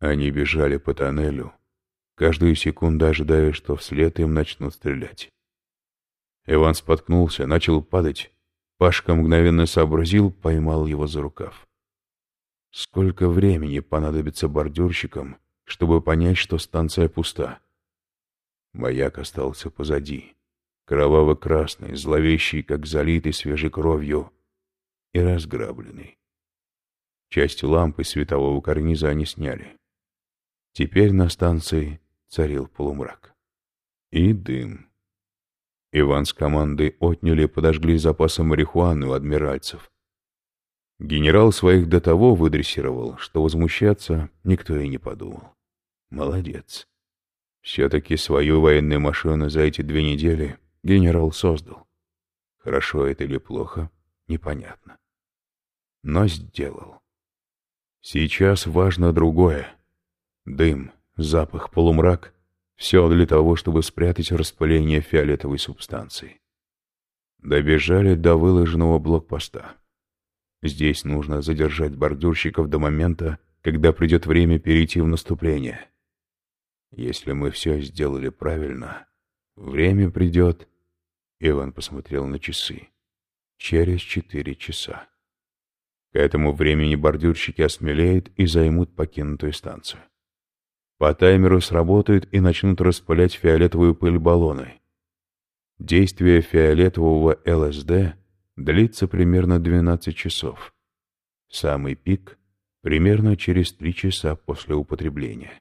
Они бежали по тоннелю, каждую секунду ожидая, что вслед им начнут стрелять. Иван споткнулся, начал падать. Пашка мгновенно сообразил, поймал его за рукав. Сколько времени понадобится бордюрщикам, чтобы понять, что станция пуста? Маяк остался позади, кроваво-красный, зловещий, как залитый свежей кровью, и разграбленный. Часть лампы светового карниза они сняли. Теперь на станции царил полумрак. И дым. Иван с командой отняли и подожгли запасы марихуаны у адмиральцев. Генерал своих до того выдрессировал, что возмущаться никто и не подумал. Молодец. Все-таки свою военную машину за эти две недели генерал создал. Хорошо это или плохо, непонятно. Но сделал. Сейчас важно другое. Дым, запах, полумрак — все для того, чтобы спрятать распыление фиолетовой субстанции. Добежали до выложенного блокпоста. Здесь нужно задержать бордюрщиков до момента, когда придет время перейти в наступление. Если мы все сделали правильно, время придет... Иван посмотрел на часы. Через четыре часа. К этому времени бордюрщики осмелеют и займут покинутую станцию. По таймеру сработают и начнут распылять фиолетовую пыль баллоны. Действие фиолетового ЛСД длится примерно 12 часов. Самый пик — примерно через 3 часа после употребления.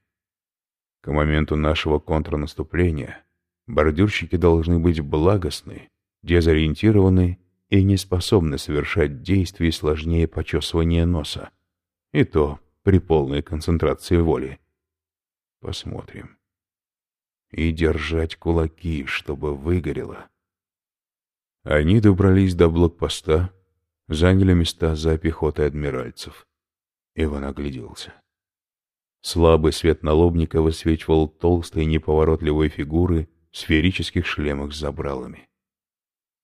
К моменту нашего контрнаступления бордюрщики должны быть благостны, дезориентированы и не способны совершать действий сложнее почесывания носа. И то при полной концентрации воли. Посмотрим. И держать кулаки, чтобы выгорело. Они добрались до блокпоста, заняли места за пехотой адмиральцев. Иван огляделся. Слабый свет налобника высвечивал толстые неповоротливые фигуры в сферических шлемах с забралами.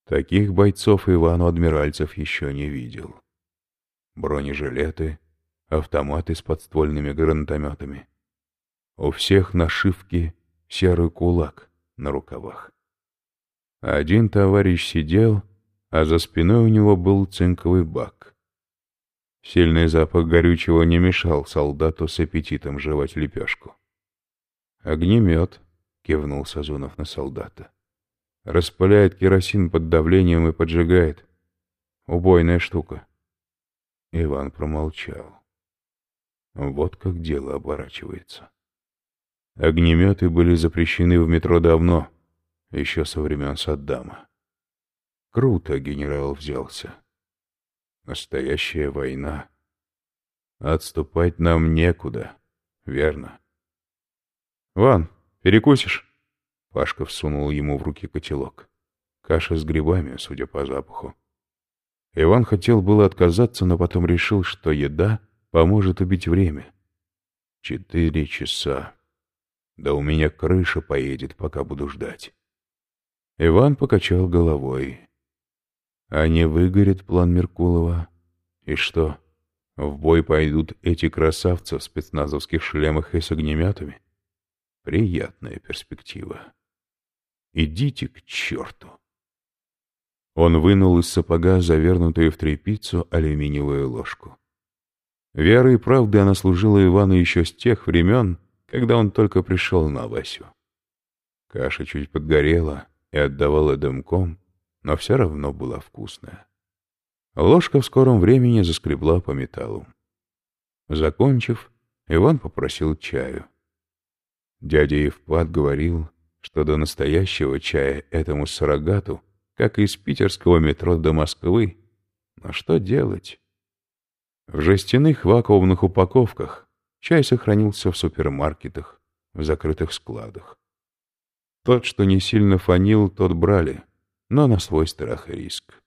Таких бойцов Ивану Адмиральцев еще не видел. Бронежилеты, автоматы с подствольными гранатометами. У всех нашивки серый кулак на рукавах. Один товарищ сидел, а за спиной у него был цинковый бак. Сильный запах горючего не мешал солдату с аппетитом жевать лепешку. «Огнемет», — кивнул Сазунов на солдата. «Распыляет керосин под давлением и поджигает. Убойная штука». Иван промолчал. Вот как дело оборачивается. Огнеметы были запрещены в метро давно, еще со времен Саддама. Круто генерал взялся. Настоящая война. Отступать нам некуда, верно? «Ван, перекусишь?» Пашка всунул ему в руки котелок. Каша с грибами, судя по запаху. Иван хотел было отказаться, но потом решил, что еда поможет убить время. Четыре часа. Да у меня крыша поедет, пока буду ждать. Иван покачал головой. А не выгорит план Меркулова? И что, в бой пойдут эти красавцы в спецназовских шлемах и с огнеметами? Приятная перспектива. Идите к черту. Он вынул из сапога завернутую в тряпицу алюминиевую ложку. Верой и правдой она служила Ивану еще с тех времен, когда он только пришел на Васю. Каша чуть подгорела и отдавала дымком, но все равно была вкусная. Ложка в скором времени заскребла по металлу. Закончив, Иван попросил чаю. Дядя Евпат говорил, что до настоящего чая этому суррогату, как из питерского метро до Москвы, но что делать? В жестяных вакуумных упаковках чай сохранился в супермаркетах, в закрытых складах. Тот, что не сильно фанил, тот брали, но на свой страх и риск.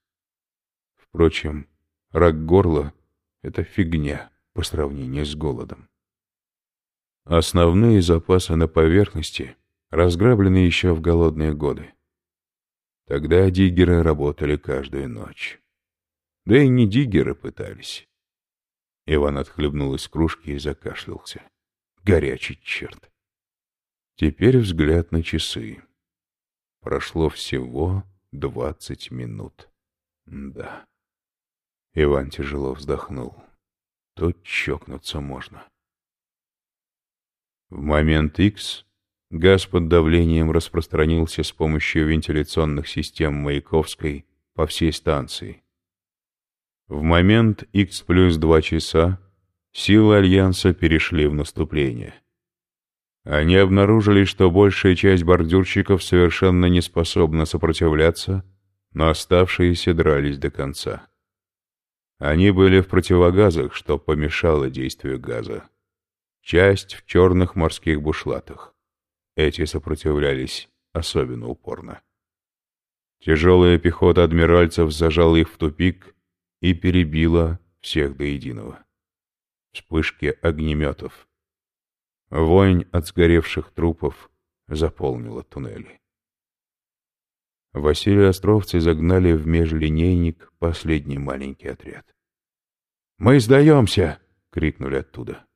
Впрочем, рак горла — это фигня по сравнению с голодом. Основные запасы на поверхности разграблены еще в голодные годы. Тогда диггеры работали каждую ночь. Да и не диггеры пытались. Иван отхлебнул из кружки и закашлялся. Горячий черт. Теперь взгляд на часы. Прошло всего двадцать минут. Да. Иван тяжело вздохнул. Тут чокнуться можно. В момент X газ под давлением распространился с помощью вентиляционных систем Маяковской по всей станции. В момент X плюс два часа силы Альянса перешли в наступление. Они обнаружили, что большая часть бордюрщиков совершенно не способна сопротивляться, но оставшиеся дрались до конца. Они были в противогазах, что помешало действию газа. Часть в черных морских бушлатах. Эти сопротивлялись особенно упорно. Тяжелая пехота адмиральцев зажала их в тупик и перебила всех до единого. Вспышки огнеметов. Вонь от сгоревших трупов заполнила туннели. Василия Островцы загнали в межлинейник последний маленький отряд. «Мы сдаемся!» — крикнули оттуда.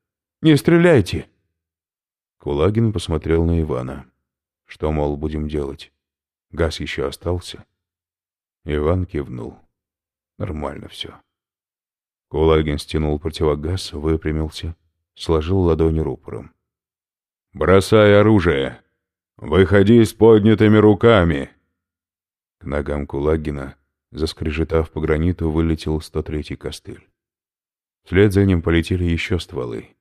«Не стреляйте!» Кулагин посмотрел на Ивана. «Что, мол, будем делать? Газ еще остался?» Иван кивнул. «Нормально все». Кулагин стянул противогаз, выпрямился, сложил ладони рупором. «Бросай оружие! Выходи с поднятыми руками!» К ногам Кулагина, заскрежетав по граниту, вылетел 103-й костыль. Вслед за ним полетели еще стволы.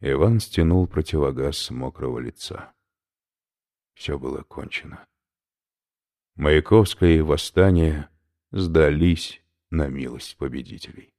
Иван стянул противогаз с мокрого лица. Все было кончено. Маяковское восстание сдались на милость победителей.